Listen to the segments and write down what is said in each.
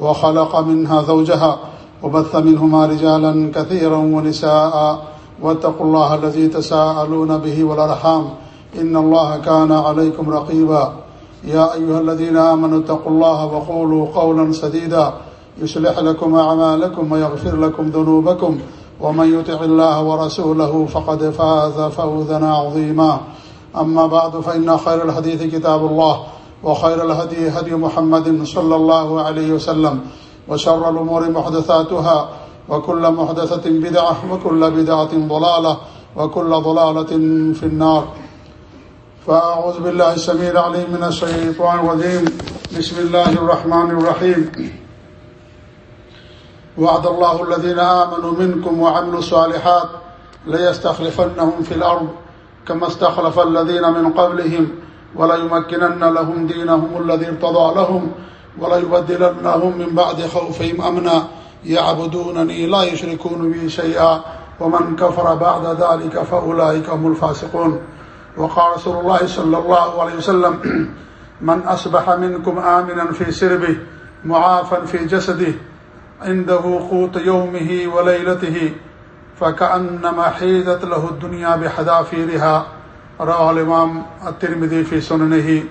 وخلق منها زوجها وبث منهما رجالا كثيرا ونساء. واتقوا الله الذي تساءلون به والأرحام. إن الله كان عليكم رقيبا. يا أيها الذين آمنوا اتقوا الله وقولوا قولا سديدا. يصلح لكم أعمالكم ويغفر لكم ذنوبكم. ومن يطع الله ورسوله فقد فاز فوزا عظيما. أما بعد، فإن خير الحديث كتاب الله. وخير الهدي هدي محمد صلى الله عليه وسلم وشر الأمور محدثاتها وكل محدثة بدعة وكل بدعة ضلالة وكل ضلالة في النار. فأعوذ بالله السميع العليم من الشيطان الرجيم. بسم الله الرحمن الرحيم. وعد الله الذين آمنوا منكم وعملوا الصالحات ليستخلفنهم في الأرض كما استخلف الذين من قبلهم وليمكنن لهم دينهم الذي ارتضى لهم وليبدلنهم من بعد خوفهم أمنا يعبدونني لا يشركون بي شيئا ومن كفر بعد ذلك فأولئك هم الفاسقون. وقال رسول الله صلى الله عليه وسلم، من أصبح منكم آمنا في سربه، معافا في جسده، عنده قوت يومه وليلته، فكأنما حيدت له الدنيا بحذافيرها. رواه الإمام الترمذي في سننه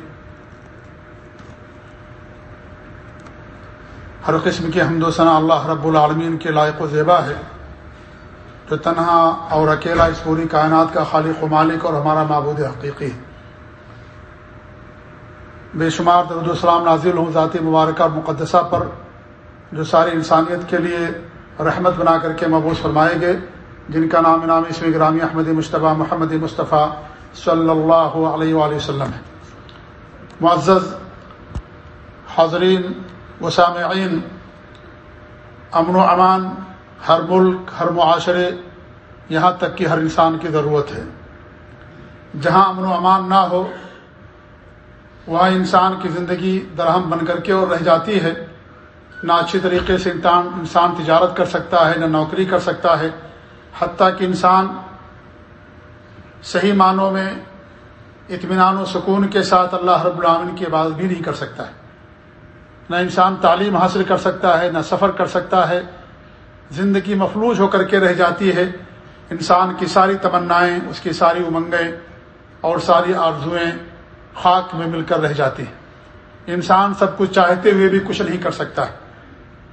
ہر قسم کی حمد و ثناء اللہ رب العالمین کے لائق و زیبا ہے جو تنہا اور اکیلا اس پوری کائنات کا خالق و مالک اور ہمارا معبود حقیقی ہے۔ بے شمار درد السلام نازل ہوں ذاتی مبارکہ مقدسہ پر جو ساری انسانیت کے لیے رحمت بنا کر کے مبوس فرمائے گئے، جن کا نام نام اسم گرامی احمد مشتبہ محمد مصطفیٰ صلی اللہ علیہ وآلہ وسلم ہے۔ معزز حاضرین و سامعین، امن و امان، ہر ملک، ہر معاشرے، یہاں تک کہ ہر انسان کی ضرورت ہے۔ جہاں امن و امان نہ ہو، وہاں انسان کی زندگی درہم بن کر کے اور رہ جاتی ہے۔ نہ اچھی طریقے سے انسان انسان تجارت کر سکتا ہے، نہ نوکری کر سکتا ہے۔ حتیٰ کہ انسان صحیح معنوں میں اطمینان و سکون کے ساتھ اللہ رب العامن کی عبادت بھی نہیں کر سکتا ہے۔ نہ انسان تعلیم حاصل کر سکتا ہے، نہ سفر کر سکتا ہے۔ زندگی مفلوج ہو کر کے رہ جاتی ہے۔ انسان کی ساری تمنائیں، اس کی ساری امنگیں اور ساری آرزوئیں خاک میں مل کر رہ جاتی ہیں۔ انسان سب کچھ چاہتے ہوئے بھی کچھ نہیں کر سکتا ہے۔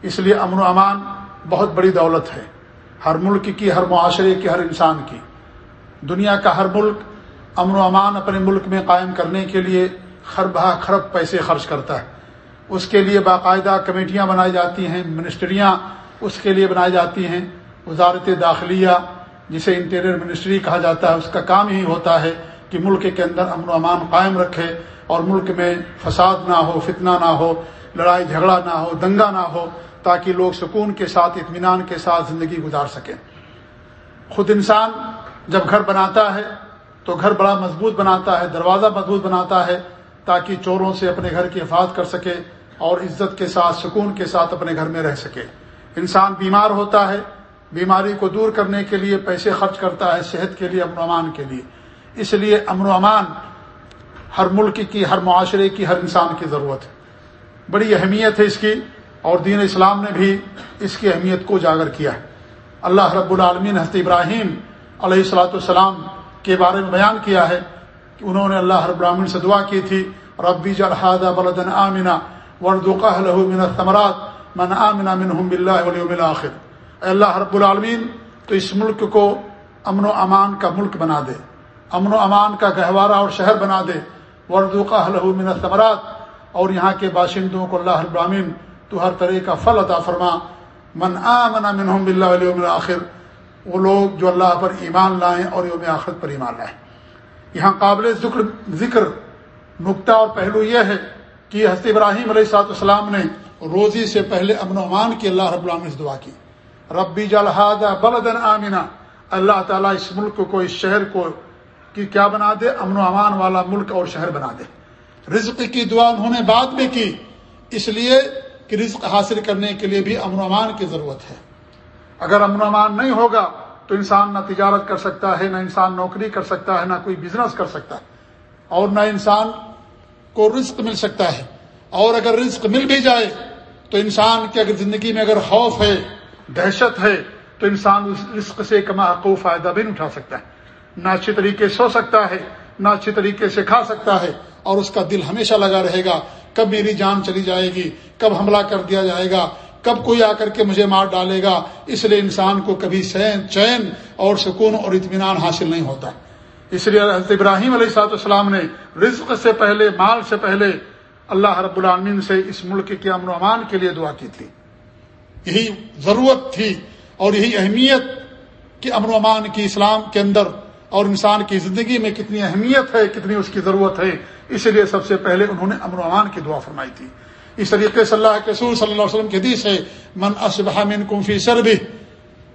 اس لیے امن و امان بہت بڑی دولت ہے۔ ہر ملک کی، ہر معاشرے کی، ہر انسان کی۔ دنیا کا ہر ملک امن و امان اپنے ملک میں قائم کرنے کے لیے خربہ خرب پیسے خرچ کرتا ہے۔ اس کے لیے باقاعدہ کمیٹیاں بنائی جاتی ہیں، منسٹریاں اس کے لیے بنائی جاتی ہیں۔ وزارت داخلیہ، جسے انٹیریئر منسٹری کہا جاتا ہے، اس کا کام ہی ہوتا ہے کہ ملک کے اندر امن و امان قائم رکھے اور ملک میں فساد نہ ہو، فتنہ نہ ہو، لڑائی جھگڑا نہ ہو، دنگا نہ ہو، تاکہ لوگ سکون کے ساتھ، اطمینان کے ساتھ زندگی گزار سکیں۔ خود انسان جب گھر بناتا ہے تو گھر بڑا مضبوط بناتا ہے، دروازہ مضبوط بناتا ہے تاکہ چوروں سے اپنے گھر کی حفاظت کر سکے اور عزت کے ساتھ، سکون کے ساتھ اپنے گھر میں رہ سکے۔ انسان بیمار ہوتا ہے، بیماری کو دور کرنے کے لیے پیسے خرچ کرتا ہے، صحت کے لیے، امن و امان کے لیے۔ اس لیے امن و امان ہر ملک کی، ہر معاشرے کی، ہر انسان کی ضرورت ہے۔ بڑی اہمیت ہے اس کی اور دین اسلام نے بھی اس کی اہمیت کو اجاگر کیا ہے۔ اللہ رب العالمین حضرت ابراہیم علیہ السلاۃ السلام کے بارے میں بیان کیا ہے کہ انہوں نے اللہ رب العالمین سے دعا کی تھی، ربی جلحاد بلدن آمینہ وردقہ من ثمرات من آمنا منہم باللہ والیوم الاخر۔ اے اللہ رب العالمین، تو اس ملک کو امن و امان کا ملک بنا دے، امن و امان کا گہوارہ اور شہر بنا دے۔ وردقہ من ثمرات اور یہاں کے باشندوں کو اللہ ابراہین تو ہر طرح کا فل عطا فرما۔ من آمنا منہم باللہ والیوم الاخر وہ لوگ جو اللہ پر ایمان لائیں اور یوم آخرت پر ایمان لائیں۔ یہاں قابل ذکر ذکر نقطہ اور پہلو یہ ہے کہ حضرت ابراہیم علیہ السلاط السلام نے روزی سے پہلے امن و امان کی اللہ رب العالمین سے دعا کی۔ ربی جلحاد بلدن آمینہ اللہ تعالیٰ اس ملک کو، اس شہر کو کی کیا بنا دے؟ امن و امان والا ملک اور شہر بنا دے۔ رزق کی دعا انہوں نے بعد میں کی۔ اس لیے کہ رزق حاصل کرنے کے لیے بھی امن و امان کی ضرورت ہے۔ اگر امن و امان نہیں ہوگا تو انسان نہ تجارت کر سکتا ہے، نہ انسان نوکری کر سکتا ہے، نہ کوئی بزنس کر سکتا ہے۔ اور نہ انسان کو رزق مل سکتا ہے۔ اور اگر رزق مل بھی جائے تو انسان کی اگر زندگی میں اگر خوف ہے، دہشت ہے، تو انسان اس رزق سے کما کو فائدہ بھی نہیں اٹھا سکتا ہے۔ نہ اچھی طریقے سو سکتا ہے، نہ اچھی طریقے سے کھا سکتا ہے۔ اور اس کا دل ہمیشہ لگا رہے گا، کب میری جان چلی جائے گی، کب حملہ کر دیا جائے گا۔ کب کوئی آ کر کے مجھے مار ڈالے گا؟ اس لیے انسان کو کبھی سین، چین اور سکون اور اطمینان حاصل نہیں ہوتا۔ اس لیے حضرت ابراہیم علیہ سات السلام نے رزق سے پہلے، مال سے پہلے اللہ رب العالمین سے اس ملک کے امن و امان کے لیے دعا کی تھی۔ یہی ضرورت تھی اور یہی اہمیت کہ امن و امان کی اسلام کے اندر اور انسان کی زندگی میں کتنی اہمیت ہے، کتنی اس کی ضرورت ہے۔ اس لیے سب سے پہلے انہوں نے امن و امان کی دعا فرمائی تھی۔ اس طریقے سے اللہ کے سور صلی اللہ علیہ وسلم کی حدیث ہے، من اسبہ من کمفی سربی،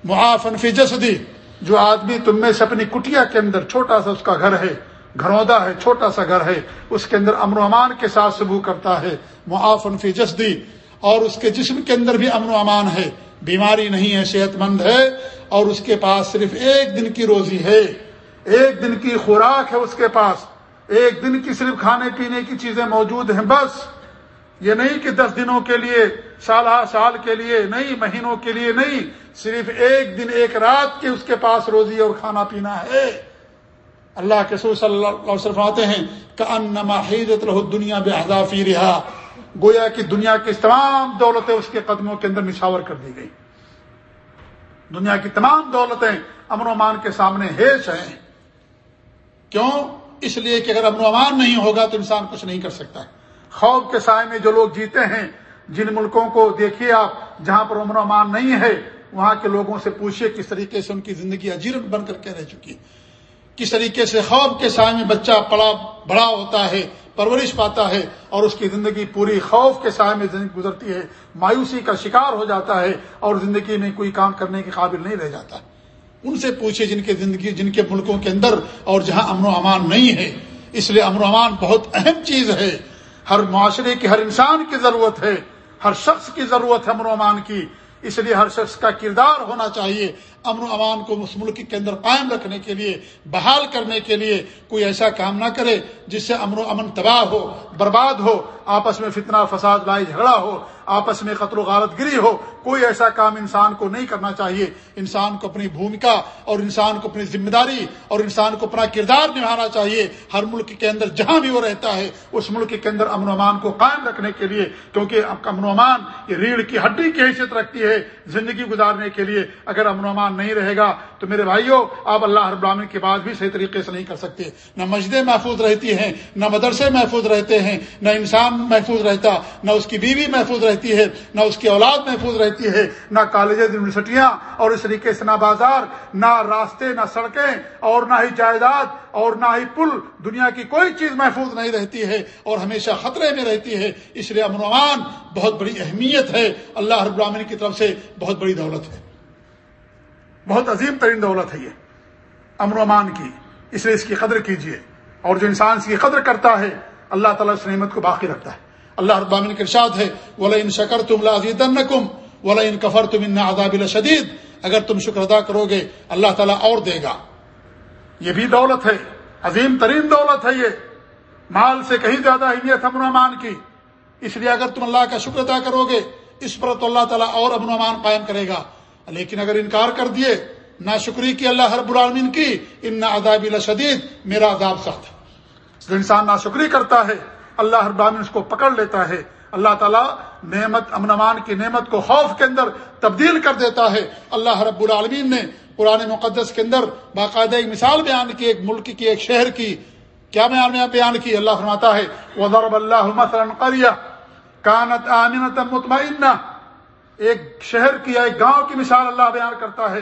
معافن فی جسدی۔ جو آدمی تم میں سے اپنی کٹیا کے اندر چھوٹا سا اس کا گھر ہے گھرودا ہے، چھوٹا سا گھر ہے، اس کے اندر امن و امان کے ساتھ سبو کرتا ہے، معافن فی جسدی۔ اور اس کے جسم کے اندر بھی امن و امان ہے۔ بیماری نہیں ہے، صحت مند ہے۔ اور اس کے پاس صرف ایک دن کی روزی ہے۔ ایک دن کی خوراک ہے اس کے پاس۔ ایک دن کی صرف کھانے پینے کی چیزیں موجود ہیں، بس۔ یہ نہیں کہ دس دنوں کے لیے، سال سال کے لیے نہیں، مہینوں کے لیے نہیں، صرف ایک دن، ایک رات کے اس کے پاس روزی اور کھانا پینا ہے۔ اللہ کے سور صلی اللہ علیہ وسلم آتے ہیں کہ ان حیرت رہ دنیا بے حضافی رہا گویا کہ دنیا کی تمام دولتیں اس کے قدموں کے اندر نشاور کر دی گئی۔ دنیا کی تمام دولتیں امن و امان کے سامنے ہیش ہیں۔ کیوں؟ اس لیے کہ اگر امن و امان نہیں ہوگا تو انسان کچھ نہیں کر سکتا۔ ہے خوف کے سائے میں جو لوگ جیتے ہیں، جن ملکوں کو دیکھیے آپ، جہاں پر امن و امان نہیں ہے، وہاں کے لوگوں سے پوچھیے کس طریقے سے ان کی زندگی اجیرن بن کر کے رہ چکی کس طریقے سے خوف کے سائے میں بچہ پڑا، بڑا ہوتا ہے، پرورش پاتا ہے، اور اس کی زندگی پوری خوف کے سائے میں زندگی گزرتی ہے، مایوسی کا شکار ہو جاتا ہے، اور زندگی میں کوئی کام کرنے کے قابل نہیں رہ جاتا۔ ان سے پوچھے جن کے زندگی، جن کے ملکوں کے اندر اور جہاں امن و امان نہیں ہے، اس لیے امن و امان بہت اہم چیز ہے۔ ہر معاشرے کی، ہر انسان کی ضرورت ہے، ہر شخص کی ضرورت ہے امن و امان کی۔ اس لیے ہر شخص کا کردار ہونا چاہیے۔ امن و امان کو اس ملک کے اندر قائم رکھنے کے لیے، بحال کرنے کے لیے کوئی ایسا کام نہ کرے جس سے امن و امن تباہ ہو، برباد ہو، آپس میں فتنہ، فساد لائی جھگڑا ہو، آپس میں قتل و غارت گری ہو۔ کوئی ایسا کام انسان کو نہیں کرنا چاہیے۔ انسان کو اپنی بھومکا اور انسان کو اپنی ذمہ داری اور انسان کو اپنا کردار نبھانا چاہیے۔ ہر ملک کے اندر جہاں بھی وہ رہتا ہے، اس ملک کے اندر امن و امان کو قائم رکھنے کے لیے، کیونکہ امن و امان یہ ریڑھ کی ہڈی کی حیثیت رکھتی ہے زندگی گزارنے کے لیے۔ اگر امن و امان نہیں رہے گا، تو میرے بھائیوں آپ اللہ ہر براہن کے بعد بھی صحیح طریقے سے نہیں کر سکتے۔ نہ مسجدیں محفوظ رہتی ہیں، نہ مدرسے محفوظ رہتے ہیں، نہ انسان محفوظ رہتا، نہ اس کی بیوی محفوظ رہتی ہے، نہ اس کی اولاد محفوظ رہتی ہے، نہ کالجز، یونیورسٹیاں اور اس طریقے سے نہ بازار، نہ راستے، نہ سڑکیں اور نہ ہی جائیداد اور نہ ہی پل، دنیا کی کوئی چیز محفوظ نہیں رہتی ہے اور ہمیشہ خطرے میں رہتی ہے۔ اس لیے امن امان بہت بڑی اہمیت ہے۔ اللہ رب العالمین کی طرف سے بہت بڑی دولت ہے۔ بہت عظیم ترین دولت ہے یہ۔ امن و امان کی، اس لیے اس کی قدر کیجیے۔ اور جو انسان اس کی قدر کرتا ہے، اللہ تعالیٰ اس نعمت کو باقی رکھتا ہے۔ اللہ ابامن کے ارشاد ہے ولا ان شکر تم لازیدن کم ولا ان کفر تم ان عذاب اگر تم شکر ادا کرو گے، اللہ تعالیٰ اور دے گا۔ یہ بھی دولت ہے، عظیم ترین دولت ہے یہ۔ مال سے کہیں زیادہ اہمیت امن امان کی۔ اس لیے اگر تم اللہ کا شکر ادا کرو گے، اس پر تو اللہ تعالیٰ اور امن امان قائم کرے گا۔ لیکن اگر انکار کر دیے، نہ شکری کی اللہ ہر العالمین کی، ان نہ اداب شدید میرا عذاب سخت جو انسان نہ شکری کرتا ہے، اللہ ہر العالمین اس کو پکڑ لیتا ہے۔ اللہ تعالیٰ نعمت، امن امان کی نعمت کو خوف کے اندر تبدیل کر دیتا ہے۔ اللہ رب العالمین نے قرآن مقدس کے اندر باقاعدہ ایک مثال بیان کی، ایک ملک کی، ایک شہر کی۔ کیا بیان بیان کی؟ اللہ فرماتا ہے، وضرب اللہ مثلا کانت آمنت مطمئنہ ایک شہر کی ایک گاؤں کی مثال اللہ بیان کرتا ہے۔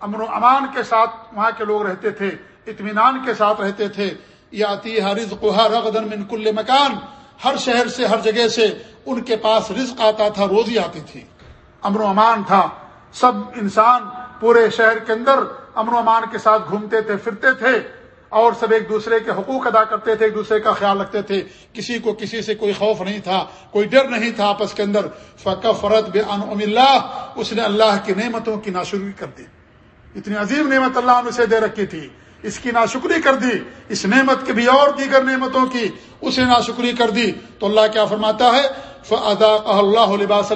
امن و امان کے ساتھ وہاں کے لوگ رہتے تھے، اطمینان کے ساتھ رہتے تھے۔ یاتی حرض قہا رغدن من کل مکان۔ ہر شہر سے، ہر جگہ سے ان کے پاس رزق آتا تھا، روزی آتی تھی۔ امن و امان تھا۔ سب انسان پورے شہر کے اندر امن و امان کے ساتھ گھومتے تھے، پھرتے تھے۔ اور سب ایک دوسرے کے حقوق ادا کرتے تھے، ایک دوسرے کا خیال رکھتے تھے۔ کسی کو کسی سے کوئی خوف نہیں تھا، کوئی ڈر نہیں تھا آپس کے اندر۔ فقہ فرد بے اللہ اس نے اللہ کی نعمتوں کی ناشکری کر دی۔ اتنی عظیم نعمت اللہ نے اسے دے رکھی تھی۔ اس کی ناشکری کر دی۔ اس نعمت کی بھی اور دیگر نعمتوں کی اسے ناشکری کر دی۔ تو اللہ کیا فرماتا ہے؟ فدا اللہ لباس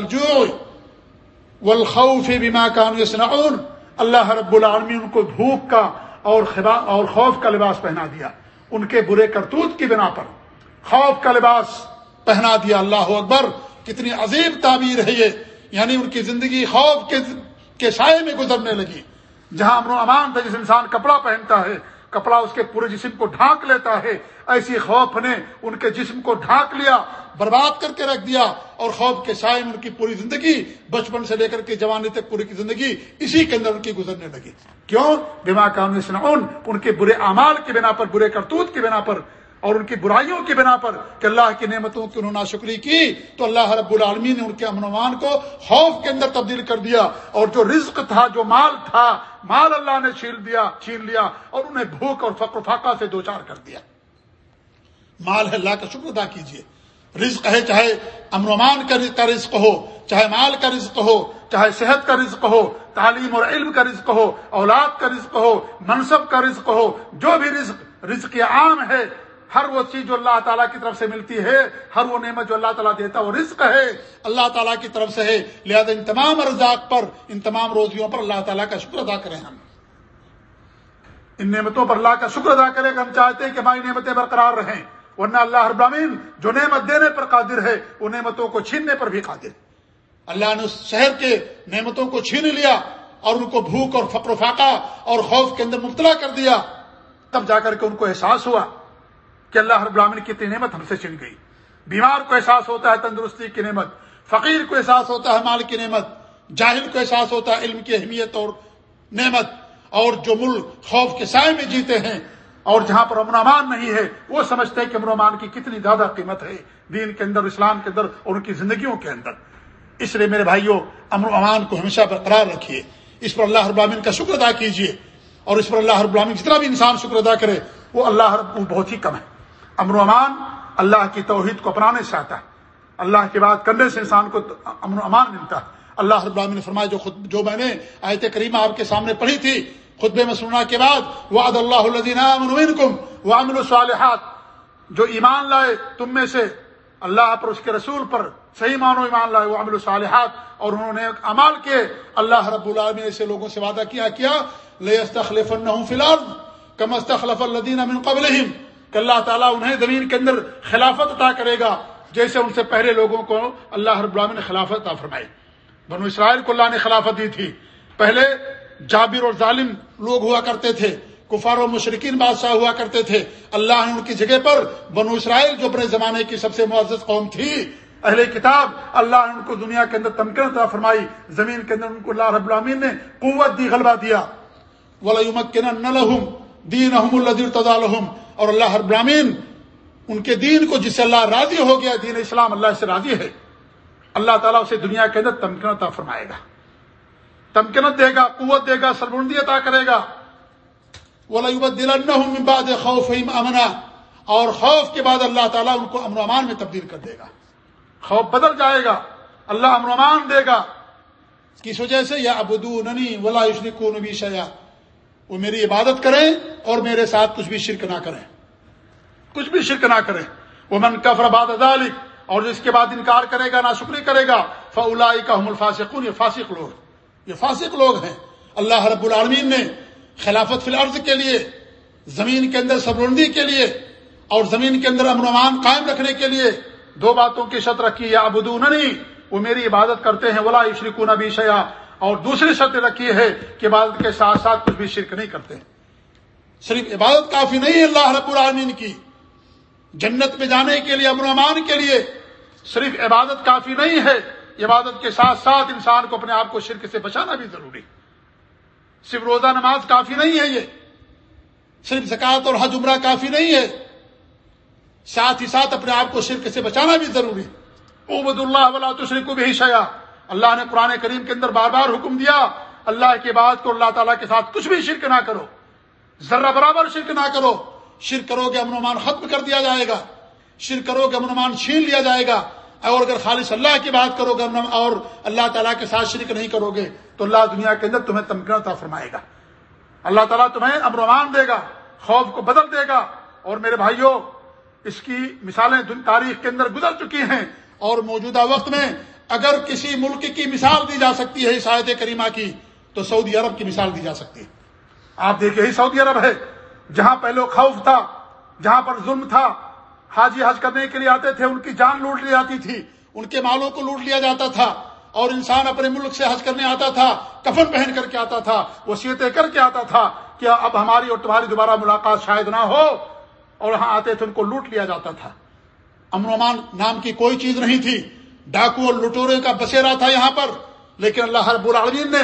والخوف بما كانوا يصنعون۔ اللہ رب العالمین ان کو بھوک کا اور اور خوف کا لباس پہنا دیا۔ ان کے برے کرتوت کی بنا پر۔ خوف کا لباس پہنا دیا اللہ اکبر۔ کتنی عظیم تعبیر ہے یہ۔ یعنی ان کی زندگی خوف کے سائے میں گزرنے لگی۔ جہاں امن و امان تھا جس انسان کپڑا پہنتا ہے کپڑا اس کے پورے جسم کو ڈھانک لیتا ہے۔ ایسی خوف نے ان کے جسم کو ڈھانک لیا، برباد کر کے رکھ دیا اور خوف کے سائے میں ان کی پوری زندگی، بچپن سے لے کر کے جوانی تک پوری کی زندگی اسی کے اندر ان کی گزرنے لگی۔ کیوں؟ بیما قانون سنعون ان کے برے اعمال کی بنا پر، برے کرتوت کی بنا پر اور ان کی برائیوں کی بنا پر کہ اللہ کی نعمتوں کی انہوں نے شکری کی، تو اللہ رب العالمین نے ان کے امن کو خوف کے اندر تبدیل کر دیا اور جو رزق تھا، جو مال تھا، مال اللہ نے چھین دیا چھین لیا اور انہیں بھوک اور فقر فاقہ سے دو چار کر دیا۔ مال ہے اللہ کا شکر ادا کیجیے رزق ہے چاہے امن امان کا رزق ہو، چاہے مال کا رزق ہو، چاہے صحت کا رزق ہو، تعلیم اور علم کا رزق ہو، اولاد کا رزق ہو، منصب کا رزق ہو، جو بھی رزق رزق عام ہے ہر وہ چیز جو اللہ تعالیٰ کی طرف سے ملتی ہے، ہر وہ نعمت جو اللہ تعالیٰ دیتا ہے وہ رزق ہے۔ اللہ تعالیٰ کی طرف سے ہے۔ لہذا ان تمام ارزاق پر، ان تمام روزیوں پر اللہ تعالیٰ کا شکر ادا کریں ہم۔ ان نعمتوں پر اللہ کا شکر ادا کریں کہ ہم چاہتے ہیں کہ ہماری نعمتیں برقرار رہیں۔ ورنہ اللہ ابراہین جو نعمت دینے پر قادر ہے، وہ نعمتوں کو چھیننے پر بھی قادر اللہ نے اس شہر کے نعمتوں کو چھین لیا اور ان کو بھوک اور فقر و فاقہ اور خوف کے اندر مبتلا کر دیا۔ تب جا کر کے ان کو احساس ہوا۔ کہ اللہ رب العالمین کی اتنی نعمت ہم سے چن گئی۔ بیمار کو احساس ہوتا ہے تندرستی کی نعمت، فقیر کو احساس ہوتا ہے مال کی نعمت، جاہل کو احساس ہوتا ہے علم کی اہمیت اور نعمت، اور جو ملک خوف کے سائے میں جیتے ہیں اور جہاں پر امن امان نہیں ہے، وہ سمجھتے ہیں کہ امن امان کی کتنی زیادہ قیمت ہے دین کے اندر، اسلام کے اندر اور ان کی زندگیوں کے اندر۔ اس لیے میرے بھائیوں امن امان کو ہمیشہ برقرار رکھیے۔ اس پر اللہ رب العالمین کا شکر ادا کیجیے۔ اور اس پر اللہ رب العالمین جتنا بھی انسان شکر ادا کرے، وہ اللہ رب بہت ہی کم ہے۔ امن و امان اللہ کی توحید کو اپنانے سے آتا ہے۔ اللہ کی بات کرنے سے انسان کو امن و امان ملتا ہے۔ اللہ رب العالمین نے فرمایا، جو خود جو میں نے آیت کریمہ آپ کے سامنے پڑھی تھی، خطبے مسنہ کے بعد، وعد اللہ الدین منکم وعمل الصالحات، جو ایمان لائے، تم میں سے اللہ پر اس کے رسول پر صحیح معنو ایمان لائے وہ امل صالحات اور انہوں نے امال کیے۔ اللہ رب العالمین ایسے لوگوں سے وعدہ کیا کیا لے استخلف فی الارض کم استخلف الذین من قبلہم کہ اللہ تعالیٰ انہیں زمین کے اندر خلافت عطا کرے گا، جیسے ان سے پہلے لوگوں کو اللہ رب العالمین نے خلافت عطا فرمائی۔ بنو اسرائیل کو اللہ نے خلافت دی تھی۔ پہلے جابر اور ظالم لوگ ہوا کرتے تھے، کفار و مشرقین بادشاہ ہوا کرتے تھے۔ اللہ نے ان کی جگہ پر بنو اسرائیل جو اپنے زمانے کی سب سے معزز قوم تھی، اہل کتاب، اللہ نے ان کو دنیا کے اندر تمکن عطا فرمائی۔ زمین کے اندر ان کو اللہ رب العالمین نے قوت دی، غلبہ دیا۔ وَلَيُمَكِّنَنَّ لَهُمْ الَّذِي ارْتَضَى اور اللہ ہر برامین ان کے دین کو جس سے اللہ راضی ہو گیا، دین اسلام اللہ سے راضی ہے، اللہ تعالیٰ اسے دنیا کے اندر تمکنت فرمائے گا۔ تمکنت دے گا، قوت دے گا سربندی عطا کرے گا۔ وہ خوف امنا اور خوف کے بعد اللہ تعالیٰ ان کو امن امان میں تبدیل کر دے گا۔ خوف بدل جائے گا، اللہ امن امان دے گا۔ کس وجہ سے؟ یا ابدو ننی ولا کو نبی شیا وہ میری عبادت کریں اور میرے ساتھ کچھ بھی شرک نہ کریں۔ کچھ بھی شرک نہ کریں۔ وہ من کفر باد اور جس کے بعد انکار کرے گا نہ شکری کرے گا فلا کا حم الفاصق یہ فاسق لوگ یہ فاسق لوگ ہیں۔ اللہ رب العالمین نے خلافت فی الارض کے لیے، زمین کے اندر سبرندی کے لیے، اور زمین کے اندر امن امان قائم رکھنے کے لیے دو باتوں کی شرط رکھی، یا ابدون وہ میری عبادت کرتے ہیں، ولا شریکون ابھی شیا اور دوسری شرط رکھی ہے کہ عبادت کے ساتھ ساتھ کچھ بھی شرک نہیں کرتے۔ صرف عبادت کافی نہیں ہے اللہ رب العالمین کی۔ جنت میں جانے کے لیے، امن امان کے لیے صرف عبادت کافی نہیں ہے۔ عبادت کے ساتھ ساتھ انسان کو اپنے آپ کو شرک سے بچانا بھی ضروری۔ صرف روزہ نماز کافی نہیں ہے یہ۔ صرف زکوٰۃ اور حج عمرہ کافی نہیں ہے۔ ساتھ ہی ساتھ اپنے آپ کو شرک سے بچانا بھی ضروری۔ عبد اللہ ولا تشری کو بھی شیا اللہ نے قرآن کریم کے اندر بار بار حکم دیا، اللہ کے بعد کو اللہ تعالیٰ کے ساتھ کچھ بھی شرک نہ کرو۔ ذرہ برابر شرک نہ کرو۔ شرک کرو گے، امن امان ختم کر دیا جائے گا۔ شرک کرو گے، امن امان چھین لیا جائے گا۔ اور اگر خالص اللہ کی بات کرو گے اور اللہ تعالیٰ کے ساتھ شرک نہیں کرو گے، تو اللہ دنیا کے اندر تمہیں تمکنتا فرمائے گا۔ اللہ تعالیٰ تمہیں امن دے گا، خوف کو بدل دے گا۔ اور میرے بھائیوں اس کی مثالیں تاریخ کے اندر گزر چکی ہیں۔ اور موجودہ وقت میں اگر کسی ملک کی مثال دی جا سکتی ہے عیسائیت کریمہ کی، تو سعودی عرب کی مثال دی جا سکتی ہے۔ آپ دیکھیں ہی سعودی عرب ہے، جہاں پہلے خوف تھا، جہاں پر ظلم تھا، حاجی حج کرنے کے لیے آتے تھے، ان کی جان لوٹ لی جاتی تھی، ان کے مالوں کو لوٹ لیا جاتا تھا، اور انسان اپنے ملک سے حج کرنے آتا تھا، کفن پہن کر کے آتا تھا وسیعتیں کر کے آتا تھا کہ اب ہماری اور تمہاری دوبارہ ملاقات شاید نہ ہو، اور وہاں آتے تھے، ان کو لوٹ لیا جاتا تھا۔ امن امان نام کی کوئی چیز نہیں تھی۔ ڈاکو اور لٹورے کا بسیرا تھا یہاں پر، لیکن اللہ ہر العالمین نے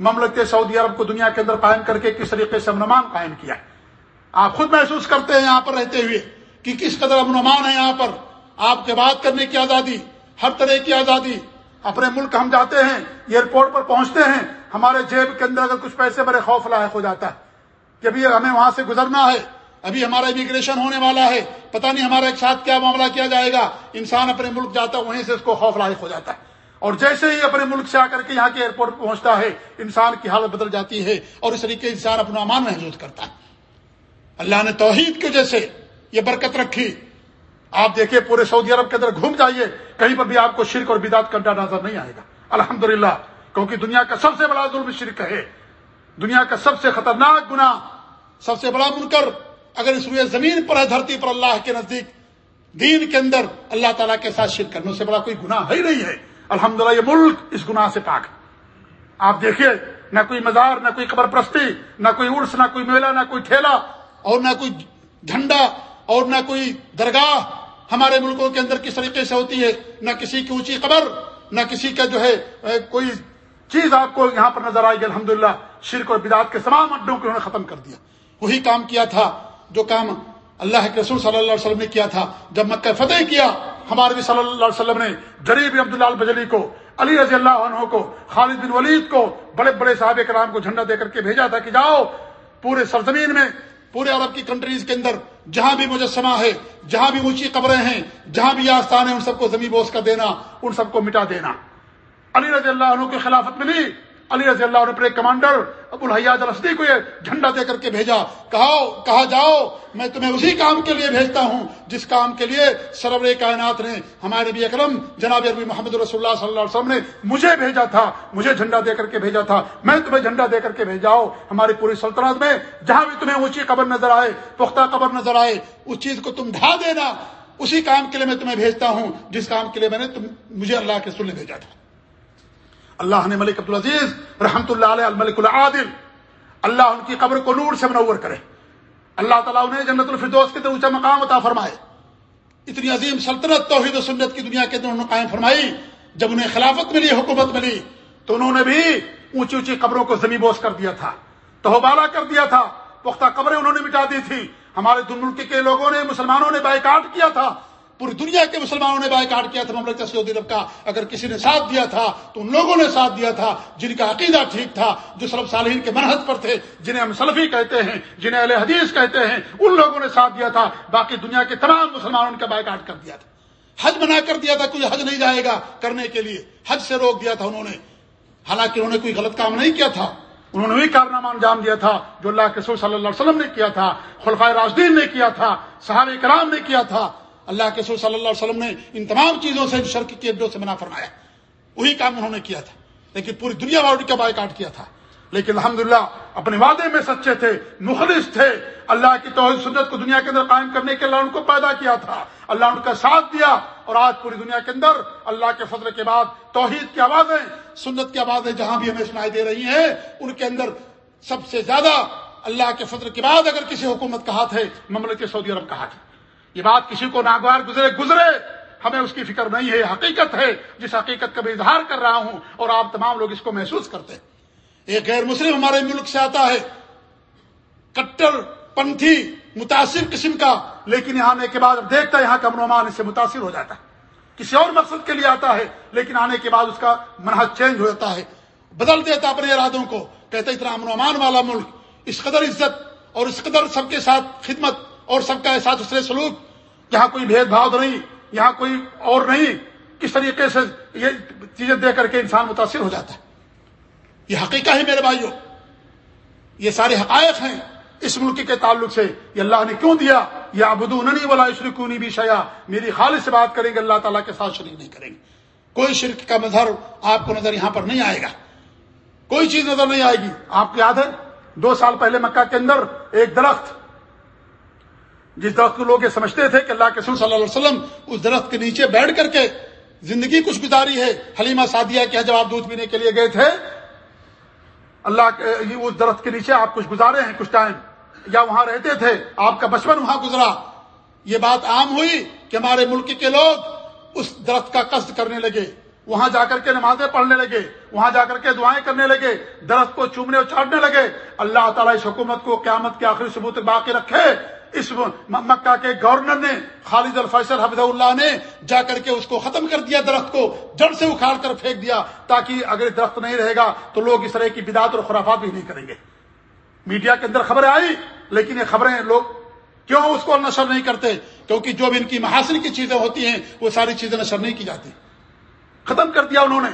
مملکت سعودی عرب کو دنیا کے اندر قائم کر کے کس طریقے سے امن امان قائم کیا آپ خود محسوس کرتے ہیں یہاں پر رہتے ہوئے کہ کس قدر امن امان ہے یہاں پر۔ آپ کے بات کرنے کی آزادی، ہر طرح کی آزادی۔ اپنے ملک ہم جاتے ہیں، ایئرپورٹ پر پہنچتے ہیں، ہمارے جیب کے اندر اگر کچھ پیسے بڑے خوف لاحق ہو جاتا ہے کہ ابھی ہمیں وہاں سے گزرنا ہے ابھی ہمارا امیگریشن ہونے والا ہے، پتہ نہیں ہمارا ایک ساتھ کیا معاملہ کیا جائے گا۔ انسان اپنے ملک جاتا ہے، وہیں سے اس کو خوف لاحق ہو جاتا ہے۔ اور جیسے ہی اپنے ملک سے آ کر کے یہاں کے ایئرپورٹ پہنچتا ہے، انسان کی حالت بدل جاتی ہے اور اس طریقے انسان اپنا امان محسوس کرتا ہے۔ اللہ نے توحید کی وجہ سے یہ برکت رکھی۔ آپ دیکھیں پورے سعودی عرب کے اندر گھوم جائیے، کہیں پر بھی آپ کو شرک اور بدات کرتا نظر نہیں آئے گا۔ الحمد کیونکہ دنیا کا سب سے بڑا ظلم شرک ہے۔ دنیا کا سب سے خطرناک گنا سب سے بڑا منکر اگر اس روئے زمین پر ہے، دھرتی پر اللہ کے نزدیک، دین کے اندر اللہ تعالیٰ کے ساتھ شرک کرنے سے بڑا کوئی گناہ ہی نہیں ہے۔ الحمد یہ ملک اس گناہ سے پاک آپ دیکھیے، نہ کوئی مزار، نہ کوئی قبر پرستی نہ کوئی عرس، نہ کوئی میلہ، نہ کوئی ٹھیلا اور نہ کوئی جھنڈا، اور نہ کوئی درگاہ ہمارے ملکوں کے اندر کس طریقے سے ہوتی ہے؟ نہ کسی کی اونچی قبر، نہ کسی کا جو ہے کوئی چیز آپ کو یہاں پر نظر آئے گی۔ الحمد للہ شرک اور بدعت کے تمام اڈوں کو انہوں نے ختم کر دیا۔ وہی کام کیا تھا۔ جو کام اللہ کے رسول صلی اللہ علیہ وسلم نے کیا تھا، جب مکہ فتح کیا، ہمارے بھی صلی اللہ علیہ وسلم نے جریب عبداللہ البجلی کو، علی رضی اللہ عنہ کو، خالد بن ولید کو بڑے بڑے صحابہ کرام کو جھنڈا دے کر کے بھیجا تھا کہ جاؤ پورے سرزمین میں، پورے عرب کی کنٹریز کے اندر، جہاں بھی مجسمہ ہے، جہاں بھی اونچی قبریں ہیں، جہاں بھی آستان ہیں، ان سب کو زمین بوس کر دینا، ان سب کو مٹا دینا۔ علی رضی اللہ عنہ کی خلافت ملی۔ علی رضی اللہ عنہ پر کمانڈر ابو الحیاض الاسدی کو یہ جھنڈا دے کر کے بھیجا۔ کہا کہا جاؤ، میں تمہیں اسی کام کے لیے بھیجتا ہوں، جس کام کے لیے سرور کائنات نے ہمارے نبی اکرم جناب عربی محمد رسول اللہ صلی اللہ علیہ وسلم نے مجھے بھیجا تھا، مجھے جھنڈا دے کر کے بھیجا تھا۔ میں تمہیں جھنڈا دے کر کے بھیجاؤ، ہماری پوری سلطنت میں جہاں بھی تمہیں اونچی قبر نظر آئے، پختہ قبر نظر آئے، اس چیز کو تم ڈھا دینا۔ اسی کام کے لیے میں تمہیں بھیجتا ہوں، جس کام کے لیے میں نے تم، مجھے اللہ کے سن بھیجا تھا۔ اللہ نے ملک عبدالعزیز رحمۃ اللہ علیہ الملک العادل، اللہ ان کی قبر کو نور سے منور کرے۔ اللہ تعالیٰ انہیں جنت الفردوس کے اونچا مقام عطا فرمائے۔ اتنی عظیم سلطنت توحید و سنت کی دنیا کے اندر انہوں نے قائم فرمائی، جب انہیں خلافت ملی، حکومت ملی، تو انہوں نے بھی اونچی اونچی قبروں کو زمین بوس کر دیا تھا تو بالا کر دیا تھا، پختہ قبریں انہوں نے مٹا دی تھی۔ ہمارے دن ملک کے لوگوں نے، مسلمانوں نے بائیکاٹ کیا تھا۔ پوری دنیا کے مسلمانوں نے بائی کاٹ کیا تھا مملکت سعودی عرب کا۔ اگر کسی نے ساتھ دیا تھا تو ان لوگوں نے ساتھ دیا تھا جن کا عقیدہ ٹھیک تھا، جو سلب صالحین کے منحط پر تھے، جنہیں ہم سلفی کہتے ہیں، جنہیں اہل حدیث کہتے ہیں، ان لوگوں نے ساتھ دیا تھا۔ باقی دنیا کے تمام مسلمانوں کا بائی کاٹ کر دیا تھا۔ حج بنا کر دیا تھا، کوئی حج نہیں جائے گا کرنے کے لیے۔ حج سے روک دیا تھا انہوں نے۔ حالانکہ انہوں نے کوئی غلط کام نہیں کیا تھا۔ انہوں نے وہی کارنامہ انجام دیا تھا جو اللہ کے صلی اللہ علیہ وسلم نے کیا تھا، خلفائے راجدین نے کیا تھا، صحابہ کرام نے کیا تھا۔ اللہ کے سور صلی اللہ علیہ وسلم نے ان تمام چیزوں سے شرک کی اڈوں سے منع فرمایا۔ وہی کام انہوں نے کیا تھا۔ لیکن پوری دنیا والوں کا بائیکاٹ کیا تھا۔ لیکن الحمدللہ اپنے وعدے میں سچے تھے، مخلص تھے۔ اللہ کی توحید سنت کو دنیا کے اندر قائم کرنے کے اللہ ان کو پیدا کیا تھا۔ اللہ ان کا ساتھ دیا اور آج پوری دنیا کے اندر اللہ کے فضل کے بعد توحید کی آوازیں، سنت کی آوازیں جہاں بھی ہمیں سنائی دے رہی ہیں، ان کے اندر سب سے زیادہ اللہ کے فضل کے بعد اگر کسی حکومت کا ہاتھ ہے مملک سعودی عرب کا ہاتھ ہے۔ یہ بات کسی کو ناگوار گزرے گزرے۔ ہمیں اس کی فکر نہیں ہے حقیقت ہے۔ جس حقیقت کا میں اظہار کر رہا ہوں اور آپ تمام لوگ اس کو محسوس کرتے ہیں۔ ایک غیر مسلم ہمارے ملک سے آتا ہے۔ کٹر پنتھی متاثر قسم کا، لیکن یہاں آنے کے بعد دیکھتا ہے، یہاں کا امن اس سے متاثر ہو جاتا ہے۔ کسی اور مقصد کے لیے آتا ہے، لیکن آنے کے بعد اس کا منحص چینج ہو جاتا ہے۔ بدل دیتا اپنے ارادوں کو۔ کہتے اتنا امن امان والا ملک، اس قدر عزت اور اس قدر سب کے ساتھ خدمت اور سب کا احساس اسرے سلوک یہاں کوئی بھید بھاؤ نہیں، یہاں کوئی اور نہیں، کس طریقے سے یہ چیزیں دیکھ کر کے انسان متاثر ہو جاتا ہے؟ یہ حقیقہ ہے میرے بھائیوں یہ سارے حقائق ہیں اس ملک کے تعلق سے۔ یہ اللہ نے کیوں دیا؟ یہ ابدو ننی والا شرکونی بھی شیا میری خالص سے بات کریں گے، اللہ تعالیٰ کے ساتھ شریک نہیں کریں گے۔ کوئی شرک کا مظہر آپ کو نظر یہاں پر نہیں آئے گا۔ کوئی چیز نظر نہیں آئے گی۔ آپ کو یاد ہے، دو سال پہلے مکہ کے اندر ایک درخت جس درخت کو لوگ یہ سمجھتے تھے کہ اللہ کے صلی اللہ علیہ وسلم اس درخت کے نیچے بیٹھ کر کے زندگی کچھ گزاری ہے، حلیمہ سعدیہ کیا جب آپ دودھ پینے کے لیے گئے تھے۔ اللہ کے اس درخت کے نیچے آپ کچھ گزارے ہیں کچھ ٹائم۔ یا وہاں رہتے تھے، آپ کا بچپن وہاں گزرا۔ یہ بات عام ہوئی کہ ہمارے ملک کے لوگ اس درخت کا قصد کرنے لگے۔ وہاں جا کر کے نمازیں پڑھنے لگے، وہاں جا کر کے دعائیں کرنے لگے، درخت کو چومنے اور چاٹنے لگے۔ اللہ تعالیٰ اس حکومت کو قیامت کے آخری ثبوت باقی رکھے۔ اس مکہ کے گورنر نے خالد الفیصل حفظ اللہ نے جا کر کے اس کو ختم کر دیا درخت کو، جڑ سے اکھاڑ کر پھینک دیا تاکہ اگر درخت نہیں رہے گا تو لوگ اس طرح کی بدعت اور خرافات بھی نہیں کریں گے۔ میڈیا کے اندر خبریں آئی لیکن یہ خبریں لوگ کیوں اس کو نشر نہیں کرتے؟ کیونکہ جو بھی ان کی محاصل کی چیزیں ہوتی ہیں، وہ ساری چیزیں نشر نہیں کی جاتی۔ ختم کر دیا انہوں نے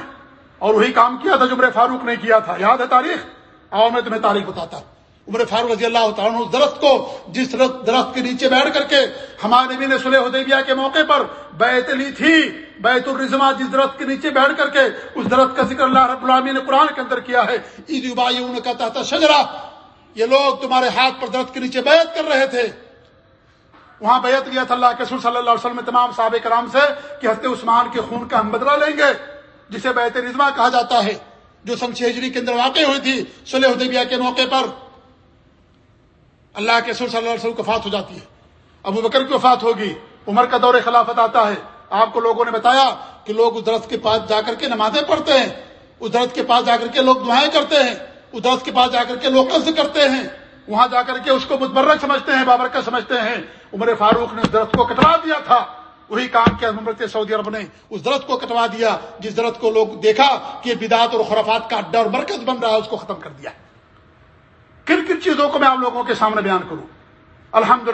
اور وہی کام کیا تھا جو عمر فاروق نے کیا تھا۔ یاد ہے تاریخ؟ اور میں تمہیں تاریخ بتاتا عمر فاروق رضی اللہ تعالیٰ اس درخت کو، جس درخت کے نیچے بیٹھ کر کے ہمارے نبی نے سلح حدیبیہ کے موقع پر بیت لی تھی، بیت الرزما جس درخت کے نیچے بیٹھ کر کے اس درخت کا ذکر اللہ رب العالمین نے قرآن کے اندر کیا ہے۔ عید ابائی ان کا تحت شجرا یہ لوگ تمہارے ہاتھ پر درخت کے نیچے بیعت کر رہے تھے۔ وہاں بیعت کیا تھا اللہ کے سر صلی اللہ علیہ وسلم تمام صحابہ کرام سے کہ ہفتے عثمان کے خون کا ہم بدلہ لیں گے، جسے بیت رضما کہا جاتا ہے، جو سن ہجری کے اندر واقع ہوئی تھی سلح حدیبیہ کے موقع پر۔ اللہ کے سر صلی اللہ علیہ وسلم وفات ہو جاتی ہے۔ ابو بکر کی وفات ہوگی، عمر کا دور خلافت آتا ہے۔ آپ کو لوگوں نے بتایا کہ لوگ اس درخت کے پاس جا کر کے نمازیں پڑھتے ہیں۔ اس درخت کے پاس جا کر کے لوگ دعائیں کرتے ہیں۔ اس درخت کے پاس جا کر کے لوگ قصد کرتے ہیں۔ وہاں جا کر کے اس کو متبرک سمجھتے ہیں بابرکت سمجھتے ہیں۔ عمر فاروق نے اس درخت کو کٹوا دیا تھا۔ وہی کام کیا ممرت سعودی عرب نے۔ اس درخت کو کٹوا دیا، جس درخت کو لوگ دیکھا کہ بدعت اور خرافات کا اڈا اور مرکز بن رہا ہے، اس کو ختم کر دیا۔ کن کن چیزوں کو میں آپ لوگوں کے سامنے بیان کروں؟ الحمد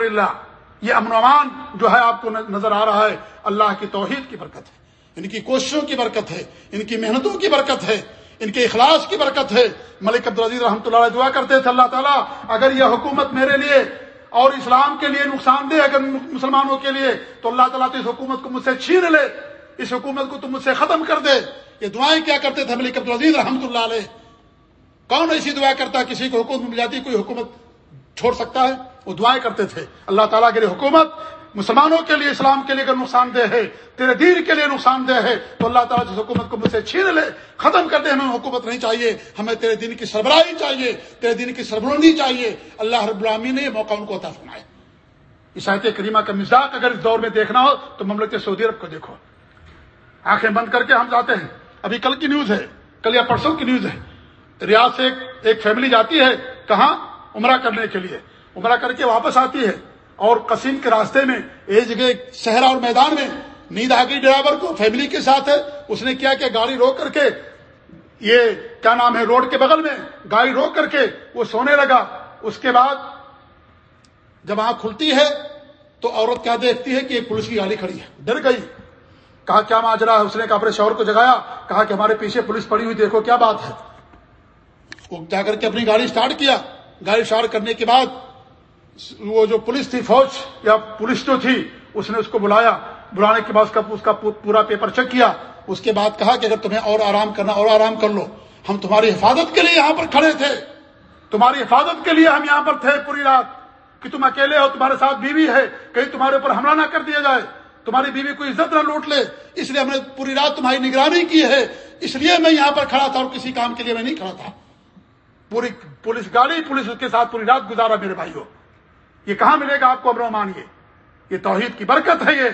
یہ امن امان جو ہے آپ کو نظر آ رہا ہے، اللہ کی توحید کی برکت ہے، ان کی کوششوں کی برکت ہے، ان کی محنتوں کی برکت ہے، ان کے اخلاص کی برکت ہے۔ ملک عبدالعزیز رحمۃ اللہ علیہ دعا کرتے تھے، اللہ تعالیٰ اگر یہ حکومت میرے لیے اور اسلام کے لیے نقصان دہ، اگر مسلمانوں کے لیے تو اللہ تعالیٰ تو اس حکومت کو مجھ سے چھین لے، اس حکومت کو تم مجھ سے ختم کر دے۔ یہ دعائیں کیا کرتے تھے ملک عبدالعزیز رحمۃ اللہ علیہ؟ کون ایسی دعا کرتا کسی کو حکومت مل جاتی کوئی حکومت چھوڑ سکتا ہے؟ وہ دعائیں کرتے تھے۔ اللہ تعالیٰ کے لیے حکومت، مسلمانوں کے لیے، اسلام کے لیے اگر نقصان دہ ہے، تیرے دین کے لیے نقصان دہ ہے، تو اللہ تعالیٰ جس حکومت کو مجھ سے چھین لے، ختم کر دے، ہمیں حکومت نہیں چاہیے۔ ہمیں تیرے دین کی سربراہی چاہیے، تیرے دین کی سربرندی چاہیے۔ اللہ رب العامی نے یہ موقع ان کو عطا فرمائے عیسائیت کریمہ کا مزاق اگر اس دور میں دیکھنا ہو، تو مملکت سعودی عرب کو دیکھو۔ آنکھیں بند کر کے ہم جاتے ہیں۔ ابھی کل کی نیوز ہے، کل یا پرسوں کی نیوز ہے۔ ریاض سے ایک فیملی جاتی ہے کہاں؟ عمرہ کرنے کے لیے۔ عمرہ کر کے واپس آتی ہے اور قسیم کے راستے میں ایک جگہ صحرا اور میدان میں نیند آ گئی ڈرائیور کو، فیملی کے ساتھ ہے۔ اس نے کیا کہ گاڑی روک کر کے یہ کیا نام ہے، روڈ کے بغل میں گاڑی روک کر کے وہ سونے لگا۔ اس کے بعد جب آنکھ کھلتی ہے تو عورت کیا دیکھتی ہے کہ ایک پولیس کی گاڑی کھڑی ہے۔ ڈر گئی۔ کہا، کیا ماجرا ہے؟ اس نے اپنے شوہر کو جگایا۔ کہا کہ ہمارے پیچھے پولیس پڑی ہوئی، دیکھو کیا بات ہے وہ جا کر کے اپنی گاڑی سٹارٹ کیا۔ گاڑی اسٹارٹ کرنے کے بعد وہ جو پولیس تھی فوج، یا پولیس جو تھی، اس نے اس کو بلایا۔ بلانے کے بعد اس کا اس کا پورا پیپر چیک کیا۔ اس کے بعد کہا کہ اگر تمہیں اور آرام کرنا، اور آرام کر لو۔ ہم تمہاری حفاظت کے لیے یہاں پر کھڑے تھے۔ تمہاری حفاظت کے لیے ہم یہاں پر تھے پوری رات۔ کہ تم اکیلے ہو، تمہارے ساتھ بیوی ہے، کہیں تمہارے اوپر حملہ نہ کر دیا جائے۔ تمہاری بیوی کو عزت نہ لوٹ لے۔ اس لیے ہم نے پوری رات تمہاری نگرانی کی ہے۔ اس لیے میں یہاں پر کھڑا تھا اور کسی کام کے لیے میں نہیں کھڑا تھا۔ پوری پولیس گاڑی پولیس کے ساتھ پوری رات گزارا میرے بھائیوں یہ کہاں ملے گا آپ کو امر مانیے یہ؟ توحید کی برکت ہے یہ۔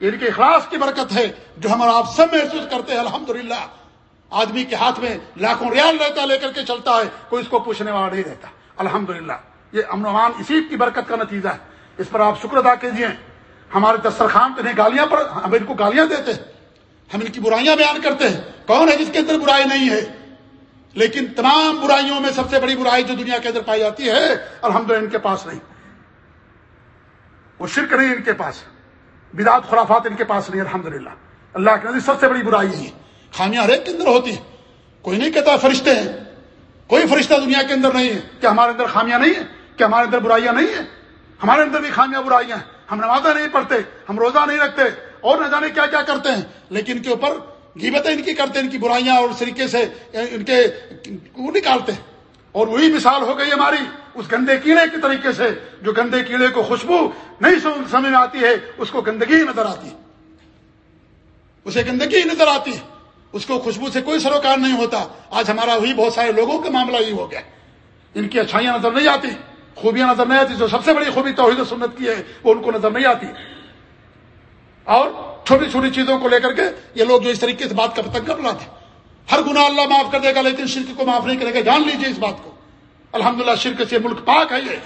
ان کے اخلاص کی برکت ہے جو ہم اور آپ سب محسوس کرتے ہیں الحمد آدمی کے ہاتھ میں لاکھوں ریال رہتا لے کر کے چلتا ہے، کوئی اس کو پوچھنے والا نہیں رہتا۔ الحمد یہ امن امان اسی کی برکت کا نتیجہ ہے۔ اس پر آپ شکر ادا کیجیے ہمارے دسترخوان پہ گالیاں پر ہم ان کو گالیاں دیتے ہیں۔ ہم ان کی برائیاں بیان کرتے ہیں۔ کون ہے جس کے اندر برائی نہیں ہے؟ لیکن تمام برائیوں میں سب سے بڑی برائی جو دنیا کے اندر پائی جاتی ہے الحمد ان کے پاس نہیں۔ وہ شرک نہیں ان کے پاس۔ بدعت، خرافات ان کے پاس نہیں الحمد اللہ کے نزدیک سب سے بڑی برائی ہے۔ خامیاں ہر ایک کے اندر ہوتی ہیں۔ کوئی نہیں کہتا فرشتے ہیں۔ کوئی فرشتہ دنیا کے اندر نہیں ہے۔ کہ ہمارے اندر خامیاں نہیں ہیں؟ کہ ہمارے اندر برائیاں نہیں ہیں؟ ہمارے اندر بھی خامیاں برائیاں ہیں۔ ہم نمازہ نہیں پڑھتے، ہم روزہ نہیں رکھتے، اور نہ جانے کیا کیا کرتے ہیں۔ لیکن ان کے اوپر گیبتیں ان کی کرتے ہیں، ان کی برائیاں اور اس طریقے سے، ان کے وہ نکالتے ہیں۔ اور وہی مثال ہو گئی ہماری، اس گندے کیڑے کے طریقے سے، جو گندے کیڑے کو خوشبو نہیں سمجھ میں آتی ہے، اس کو گندگی نظر آتی ہے۔ اسے گندگی نظر آتی ہے۔ اس کو خوشبو سے کوئی سروکار نہیں ہوتا۔ آج ہمارا وہی بہت سارے لوگوں کا معاملہ ہی ہو گیا۔ ان کی اچھائیاں نظر نہیں آتی، خوبیاں نظر نہیں آتی، جو سب سے بڑی خوبی توحید و سنت کی ہے، وہ ان کو نظر نہیں آتی۔ اور چھوٹی چھوٹی چیزوں کو لے کر کے یہ لوگ جو اس طریقے سے بات کا پتنگا بناتے ہر گناہ اللہ معاف کر دے گا، لیکن شرک کو معاف نہیں کرے گا۔ جان لیجیے اس بات کو۔ الحمد للہ شرک سے ملک پاک ہے یہ۔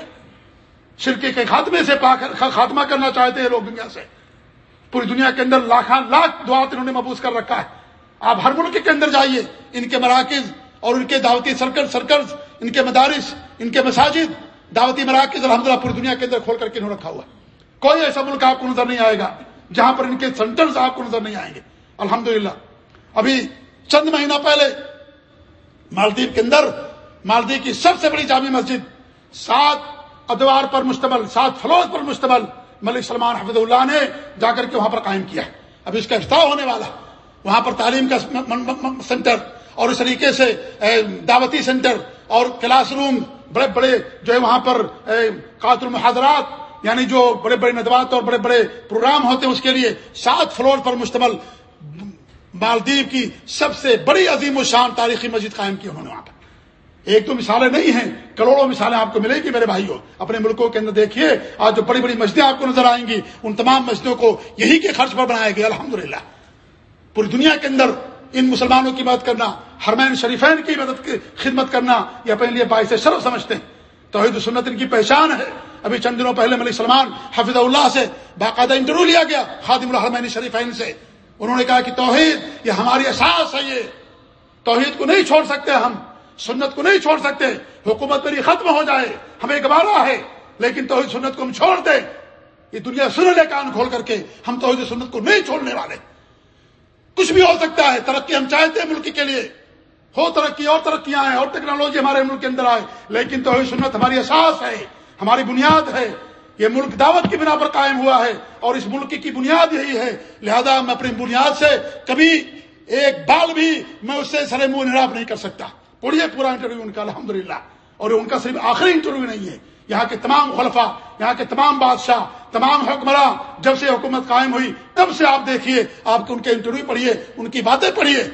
شرک کے خاتمے سے پاک خاتمہ کرنا چاہتے ہیں لوگ دنیا سے۔ پوری دنیا کے اندر لاکھاں لاکھ دعات انہوں نے محبوس کر رکھا ہے۔ آپ ہر ملک کے اندر جائیے۔ ان کے مراکز اور ان کے دعوتی سرکل سرکلز، ان کے مدارس، ان کے مساجد، دعوتی مراکز الحمد للہ پوری دنیا کے اندر کھول کر کے انہوں رکھا ہوا کوئی ایسا ملک آپ کو نظر نہیں آئے گا۔ جہاں پر ان کے سینٹرز آپ کو نظر نہیں آئیں گے۔ الحمد ابھی چند مہینہ پہلے مالدیپ کے اندر مالدیپ کی سب سے بڑی جامع مسجد سات ادوار پر مشتمل، سات فلوز پر مشتمل ملک سلمان حفظ اللہ نے جا کر کے وہاں پر قائم کیا ابھی اس کا افتاح ہونے والا، وہاں پر تعلیم کا سینٹر اور اس طریقے سے دعوتی سینٹر اور کلاس روم بڑے بڑے جو ہے وہاں پر قات المحاضرات یعنی جو بڑے بڑے ندوات اور بڑے بڑے پروگرام ہوتے ہیں اس کے لیے سات فلور پر مشتمل مالدیپ کی سب سے بڑی عظیم و شان تاریخی مسجد قائم کی انہوں نے وہاں پر۔ ایک تو مثالیں نہیں ہیں، کروڑوں مثالیں آپ کو ملے گی میرے بھائیوں۔ اپنے ملکوں کے اندر دیکھیے، آج جو بڑی بڑی مسجدیں آپ کو نظر آئیں گی، ان تمام مسجدوں کو یہی کے خرچ پر بنایا گیا الحمد پوری دنیا کے اندر ان مسلمانوں کی مدد کرنا ہرمین شریفین کی مدد کی خدمت کرنا، یہ اپنے لیے باعث شرف سمجھتے ہیں۔ توحید سنت ان کی پہچان ہے۔ ابھی چند دنوں پہلے ملک سلمان حفظ اللہ سے باقاعدہ انٹرویو لیا گیا خادم الحرمین شریفین سے۔ انہوں نے کہا کہ توحید، یہ ہماری احساس ہے یہ۔ توحید کو نہیں چھوڑ سکتے ہم، سنت کو نہیں چھوڑ سکتے۔ حکومت میری ختم ہو جائے، ہمیں گوارا ہے، لیکن توحید سنت کو ہم چھوڑ دیں۔ یہ دنیا سن لے کان کھول کر کے ہم توحید سنت کو نہیں چھوڑنے والے۔ کچھ بھی ہو سکتا ہے، ترقی ہم چاہتے ہیں ملک کے لیے۔ ہو ترقی، اور ترقیاں آئے اور ٹیکنالوجی ہمارے ملک کے اندر آئے، لیکن توحید سنت ہماری احساس ہے۔ ہماری بنیاد ہے یہ ملک دعوت کی بنا پر قائم ہوا ہے اور اس ملک کی بنیاد یہی ہے۔ لہذا میں اپنی بنیاد سے کبھی ایک بال بھی میں اس سے سر منہ نراپ نہیں کر سکتا۔ پڑھیے پورا انٹرویو ان کا الحمد اور ان کا صرف آخری انٹرویو نہیں ہے۔ یہاں کے تمام خلفا یہاں کے تمام بادشاہ، تمام حکمراں جب سے حکومت قائم ہوئی تب سے آپ دیکھیے، آپ کو ان کے انٹرویو پڑھیے، ان کی باتیں پڑھیے۔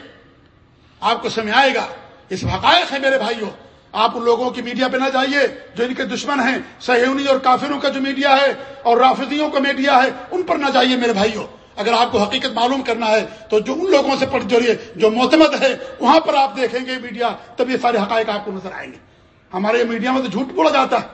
آپ کو سمجھ آئے گا۔ اس حقائق ہے میرے بھائیوں۔ آپ ان لوگوں کی میڈیا پہ نہ جائیے جو ان کے دشمن ہیں، سہیونی اور کافروں کا جو میڈیا ہے اور رافضیوں کا میڈیا ہے، ان پر نہ جائیے میرے بھائیوں۔ اگر آپ کو حقیقت معلوم کرنا ہے تو جو ان لوگوں سے پڑھ جوڑیے جو معتمد ہے وہاں پر آپ دیکھیں گے میڈیا، تب یہ سارے حقائق آپ کو نظر آئیں گے۔ ہمارے میڈیا میں تو جھوٹ بولا جاتا ہے۔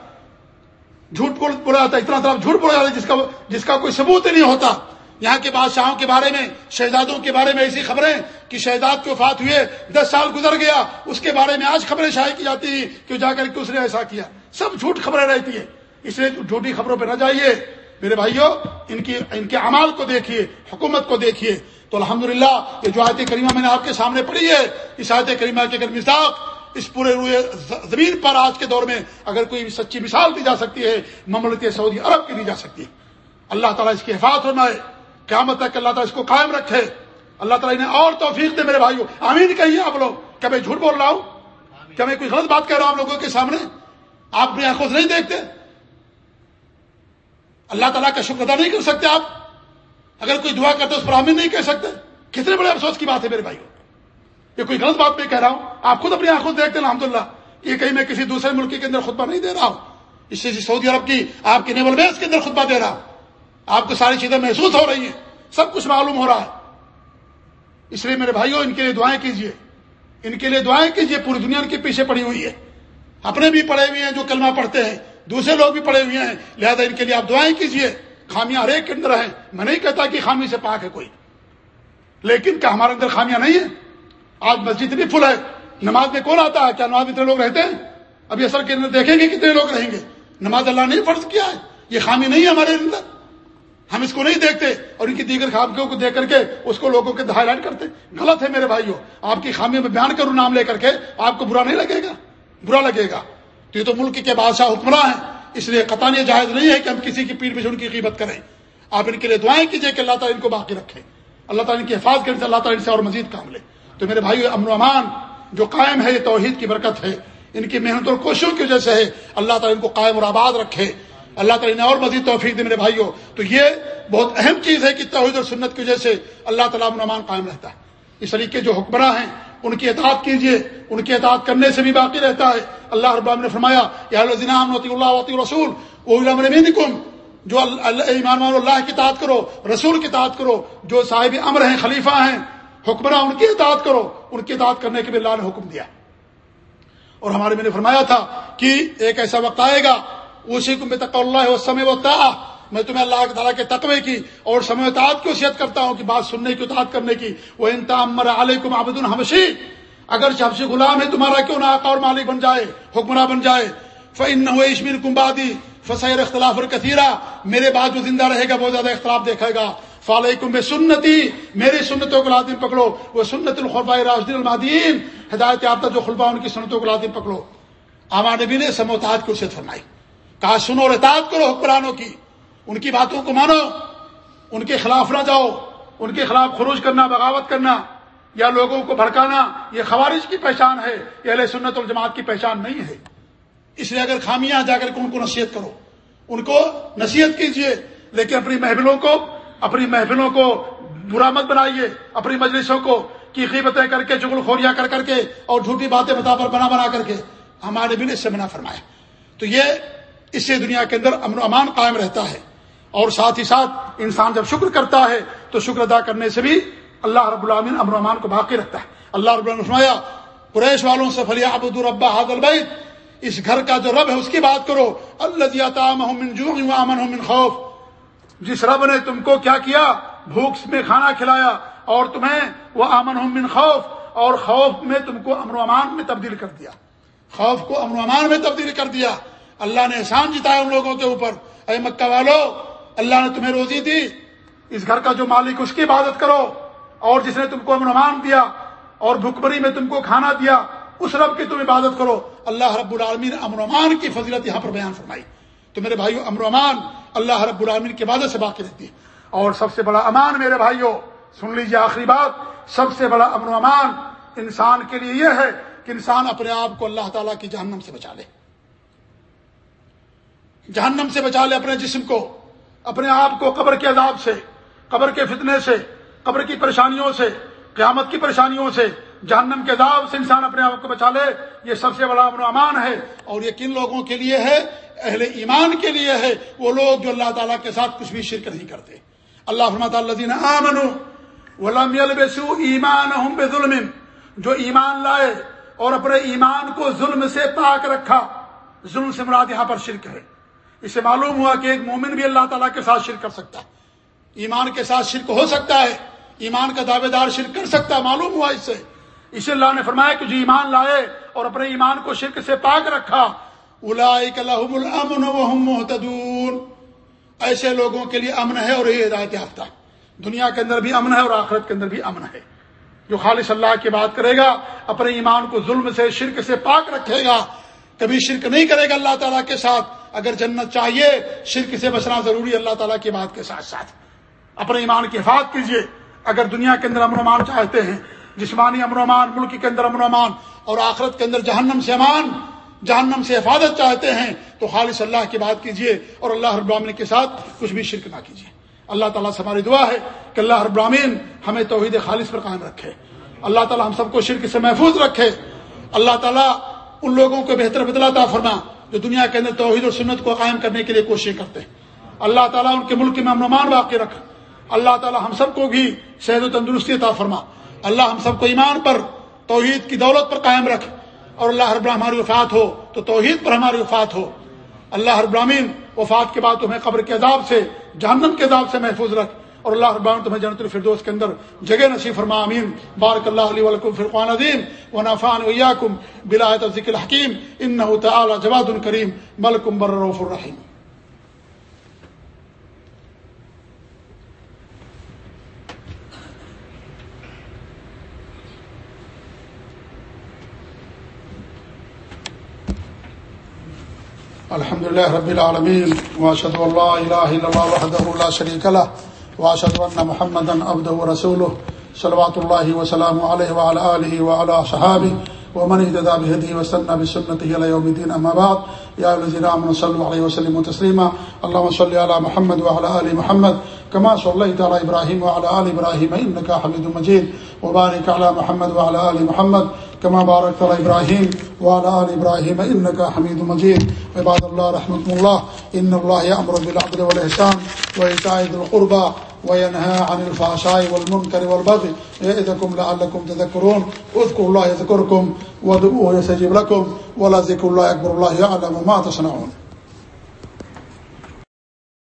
جھوٹ بولا جاتا ہے، اتنا طرف جھوٹ بولا جاتا ہے جس کا جس کا کوئی ثبوت ہی نہیں ہوتا۔ یہاں کے بادشاہوں کے بارے میں، شہزادوں کے بارے میں ایسی خبریں کہ شہزاد کے وفات ہوئے، دس سال گزر گیا، اس کے بارے میں آج خبریں شائع کی جاتی ہیں کہ جا کر کے اس نے ایسا کیا۔ سب جھوٹ خبریں رہتی ہیں۔ اس لیے جھوٹی خبروں پہ نہ جائیے۔ میرے بھائیوں، ان کی، ان کے امال کو دیکھیے، حکومت کو دیکھیے۔ تو الحمدللہ، یہ جو آیت کریمہ میں نے آپ کے سامنے پڑھی ہے، اس آیت کریمہ کے اگر مزاق اس پورے روئے زمین پر آج کے دور میں اگر کوئی سچی مثال دی جا سکتی ہے، مملکت سعودی عرب کی دی جا سکتی ہے۔ اللہ تعالیٰ اس کی حفاظت فرمائے۔ قیامت تک اللہ تعالیٰ اس کو قائم رکھے؟ اللہ تعالیٰ نے اور توفیق دے میرے بھائیوں آمین کہیے آپ لوگ۔ کیا میں جھوٹ بول رہا ہوں؟ کیا میں کوئی غلط بات کہہ رہا ہوں آپ لوگوں کے سامنے؟ آپ اپنی آنکھوں سے نہیں دیکھتے؟ اللہ تعالیٰ کا شکر ادا نہیں کر سکتے آپ۔ اگر کوئی دعا کرتے اس پر آمین نہیں کہہ سکتے۔ کتنے بڑے افسوس کی بات ہے میرے بھائیوں یہ کوئی غلط بات نہیں کہہ رہا ہوں۔ آپ خود اپنی آنکھوں دیکھتے ہیں الحمد للہ یہ کہیں میں کسی دوسرے ملک کے اندر خطبہ نہیں دے رہا ہوں۔ اس سے سعودی عرب کی آپ کی نیول بیس کے اندر خطبہ دے رہا ہوں۔ آپ کو ساری چیزیں محسوس ہو رہی ہیں۔ سب کچھ معلوم ہو رہا ہے۔ اس لیے میرے بھائیوں ان کے لیے دعائیں کیجیے ان کے لیے دعائیں کیجیے پوری دنیا ان کے پیچھے پڑی ہوئی ہے۔ اپنے بھی پڑے ہوئے ہیں جو کلمہ پڑھتے ہیں، دوسرے لوگ بھی پڑے ہوئے ہیں۔ لہذا ان کے لیے آپ دعائیں کیجیے خامیاں ہر ایک کے اندر ہیں۔ میں نہیں کہتا کہ خامی سے پاک ہے کوئی۔ لیکن کیا ہمارے اندر خامیاں نہیں ہیں؟ آج مسجد اتنی فل ہے۔ نماز میں کون آتا ہے؟ کیا نماز اتنے لوگ رہتے ہیں؟ ابھی اصل کے اندر دیکھیں گے کتنے لوگ رہیں گے۔ نماز اللہ نے فرض کیا ہے۔ یہ خامی نہیں ہے ہمارے اندر۔ ہم اس کو نہیں دیکھتے اور ان کی دیگر خامیوں کو دیکھ کر کے اس کو لوگوں کے ہائی لائٹ کرتے غلط ہے میرے بھائیوں آپ کی خامیوں میں بیان کروں نام لے کر کے آپ کو برا نہیں لگے گا برا لگے گا تو یہ تو ملک کے بادشاہ حکمراں ہیں اس لیے قطع یہ جائز نہیں ہے کہ ہم کسی کی پیٹ پہ ان کی قیمت کریں آپ ان کے لیے دعائیں کیجیے کہ اللہ تعالیٰ ان کو باقی رکھے اللہ تعالیٰ ان کی حفاظت کرے، اللہ تعالیٰ ان سے اور مزید کام لے تو میرے بھائی امن و امان جو قائم ہے، یہ توحید کی برکت ہے، ان کی محنت اور کوششوں کی وجہ سے ہے، اللہ تعالیٰ ان کو قائم اور آباد رکھے اللہ تعالیٰ نے اور مزید توفیق دے میرے بھائیوں۔ تو یہ بہت اہم چیز ہے کہ توحید اور سنت کی وجہ سے اللہ تعالیٰ امن و امان قائم رہتا ہے۔ اس طریقے جو حکمراں ہیں، ان کی اطاعت کیجیے ان کی اطاعت کرنے سے بھی باقی رہتا ہے۔ اللہ رب نے فرمایا، یا اللہ رسول جو ایمان اللہ کی اطاعت کرو، رسول کی اطاعت کرو، جو صاحب امر ہیں، خلیفہ ہیں، حکمراں، ان کی اطاعت کرو۔ ان کی اطاعت کرنے کے بھی اللہ نے حکم دیا۔ اور ہمارے میں نے فرمایا تھا کہ ایک ایسا وقت آئے گا اسی کو میں تک اللہ سمے و میں تمہیں اللہ تعالیٰ کے تقوی کی اور سمے اطاعت کی وصیت کرتا ہوں کہ بات سننے کی، اطاعت کرنے کی۔ وہ انتام علیکم عبد الحمشی اگر حبشی غلام ہے، تمہارا کیوں نہ آقا اور مالک بن جائے حکمراں بن جائے۔ فن نہ کمبادی فسیر اختلاف اور میرے بعد جو زندہ رہے گا بہت زیادہ اختلاف دیکھے گا۔ فالحکم بے سنتی میری سنتوں کو لازم پکڑو۔ وہ سنت الخلفاء راشدین المادین ہدایت یافتہ جو خلفا ان کی سنتوں کو لازم پکڑو۔ آما نبی نے سموتاد کی اسے فرمائی۔ کہا، سنو اور اطاعت کرو حکمرانوں کی۔ ان کی باتوں کو مانو۔ ان کے خلاف نہ جاؤ۔ ان کے خلاف خروج کرنا، بغاوت کرنا، یا لوگوں کو بھڑکانا، یہ خوارج کی پہچان ہے۔ یہ علیہ سنت الجماعت کی پہچان نہیں ہے۔ اس لیے اگر خامیاں جا کر کے ان کو نصیحت کرو۔ ان کو نصیحت کیجیے لیکن اپنی محفلوں کو، اپنی محفلوں کو برا مت بنائیے۔ اپنی مجلسوں کو کی قیمتیں کر کے چگل خوریاں کر کر کے اور جھوٹی باتیں بتا پر بنا بنا کر کے۔ ہمارے بھی نے اس سے منع فرمایا۔ تو یہ اس سے دنیا کے اندر امن و امان قائم رہتا ہے اور ساتھ ہی ساتھ انسان جب شکر کرتا ہے تو شکر ادا کرنے سے بھی اللہ رب العامن امن و امان کو باقی رکھتا ہے۔ اللہ رب العمایا قریش والوں سے فلی ابود الربا حاد البید اس گھر کا جو رب ہے اس کی بات کرو۔ اللہ امن خوف۔ جس رب نے تم کو کیا کیا؟ بھوک میں کھانا کھلایا اور تمہیں وہ امن من خوف۔ اور خوف میں تم کو امن و امان میں تبدیل کر دیا۔ خوف کو امن و امان میں تبدیل کر دیا۔ اللہ نے احسان جتایا ان لوگوں کے اوپر۔ اے مکہ والو، اللہ نے تمہیں روزی دی۔ اس گھر کا جو مالک، اس کی عبادت کرو۔ اور جس نے تم کو امن امان دیا اور بھکمری میں تم کو کھانا دیا، اس رب کی تم عبادت کرو۔ اللہ رب العالمین امن امان کی فضیلت یہاں پر بیان فرمائی۔ تو میرے بھائیو امن امان اللہ رب العالمین کی عبادت سے باقی رہتی ہے۔ اور سب سے بڑا امان میرے بھائیوں سن لیجیے آخری بات، سب سے بڑا امن و امان انسان کے لیے یہ ہے کہ انسان اپنے آپ کو اللہ تعالیٰ کی جہنم سے بچا لے۔ جہنم سے بچا لے اپنے جسم کو، اپنے آپ کو قبر کے عذاب سے، قبر کے فتنے سے، قبر کی پریشانیوں سے، قیامت کی پریشانیوں سے، جہنم کے عذاب سے انسان اپنے آپ کو بچا لے۔ یہ سب سے بڑا امن و امان ہے۔ اور یہ کن لوگوں کے لیے ہے؟ اہل ایمان کے لیے ہے۔ وہ لوگ جو اللہ تعالیٰ کے ساتھ کچھ بھی شرک نہیں کرتے۔ اللہ فرمت اللہ ایمان ظلم جو ایمان لائے اور اپنے ایمان کو ظلم سے پاک رکھا، ظلم سے مراد یہاں پر شرک ہے۔ اسے معلوم ہوا کہ ایک مومن بھی اللہ تعالیٰ کے ساتھ شرک کر سکتا ہے۔ ایمان کے ساتھ شرک ہو سکتا ہے، ایمان کا دعوے دار شرک کر سکتا ہے، معلوم ہوا اس سے۔ اسے اللہ نے فرمایا کہ جو ایمان لائے اور اپنے ایمان کو شرک سے پاک رکھا محتدون ایسے لوگوں کے لیے امن ہے اور یہ ہدایت یافتہ۔ دنیا کے اندر بھی امن ہے اور آخرت کے اندر بھی امن ہے۔ جو خالص اللہ کی بات کرے گا، اپنے ایمان کو ظلم سے، شرک سے پاک رکھے گا، کبھی شرک نہیں کرے گا اللہ تعالیٰ کے ساتھ۔ اگر جنت چاہیے، شرک سے بچنا ضروری، اللہ تعالیٰ کی بات کے ساتھ ساتھ۔ اپنے ایمان کی حفاظت کیجیے اگر دنیا کے اندر امن امان چاہتے ہیں، جسمانی امن امان، ملک کے اندر امن امان، اور آخرت کے اندر جہنم سے امان، جہنم سے حفاظت چاہتے ہیں، تو خالص اللہ کی بات کیجیے اور اللہ رب العالمین کے ساتھ کچھ بھی شرک نہ کیجیے اللہ تعالیٰ سے ہماری دعا ہے کہ اللہ رب العالمین ہمیں توحید خالص پر قائم رکھے۔ اللہ تعالیٰ ہم سب کو شرک سے محفوظ رکھے۔ اللہ تعالیٰ ان لوگوں کو بہتر بدلا تھا فرما۔ جو دنیا کے اندر توحید و سنت کو قائم کرنے کے لیے کوشش کرتے ہیں۔ اللہ تعالیٰ ان کے ملک میں امن واقع رکھ اللہ تعالیٰ ہم سب کو بھی صحت و تندرستی عطا فرما۔ اللہ ہم سب کو ایمان پر، توحید کی دولت پر قائم رکھ اور اللہ ہر ہماری وفات ہو تو توحید پر ہماری وفات ہو۔ اللہ ہر براہین وفات کے بعد تمہیں قبر کے عذاب سے، جہنم کے عذاب سے محفوظ رکھ اور اللہ ربان تمہیں جنت الفردوس کے اندر جگہ نصیب فرما امین بارک اللہ علیہ ولکم فرقان عظیم و نافان ویاکم بلایت ذکر الحکیم۔ ان واشهد ان محمدا عبده ورسوله صلوات الله وسلامه عليه وعلى اله وعلى اصحابه ومن اهتدى بهديه واستنى بسنته الى يوم الدين. اما بعد، يا الذين امنوا صلوا عليه وسلموا تسليما. اللهم صل على محمد وعلى ال محمد، كما صليت على ابراهيم وعلى ال ابراهيم انك حميد مجيد. وبارك على محمد وعلى ال محمد، كما باركت على ابراهيم وعلى ال ابراهيم انك حميد مجيد. عباد الله، رحمكم الله. ان الله يأمر بالعدل والاحسان وايتاء ذي القربى. وينهى عن الفحشاء والمنكر والبغي يعظكم لعلكم تذكرون اذكروا الله يذكركم وادعوه يستجب لكم ولذكر الله اكبر الله يعلم ما تصنعون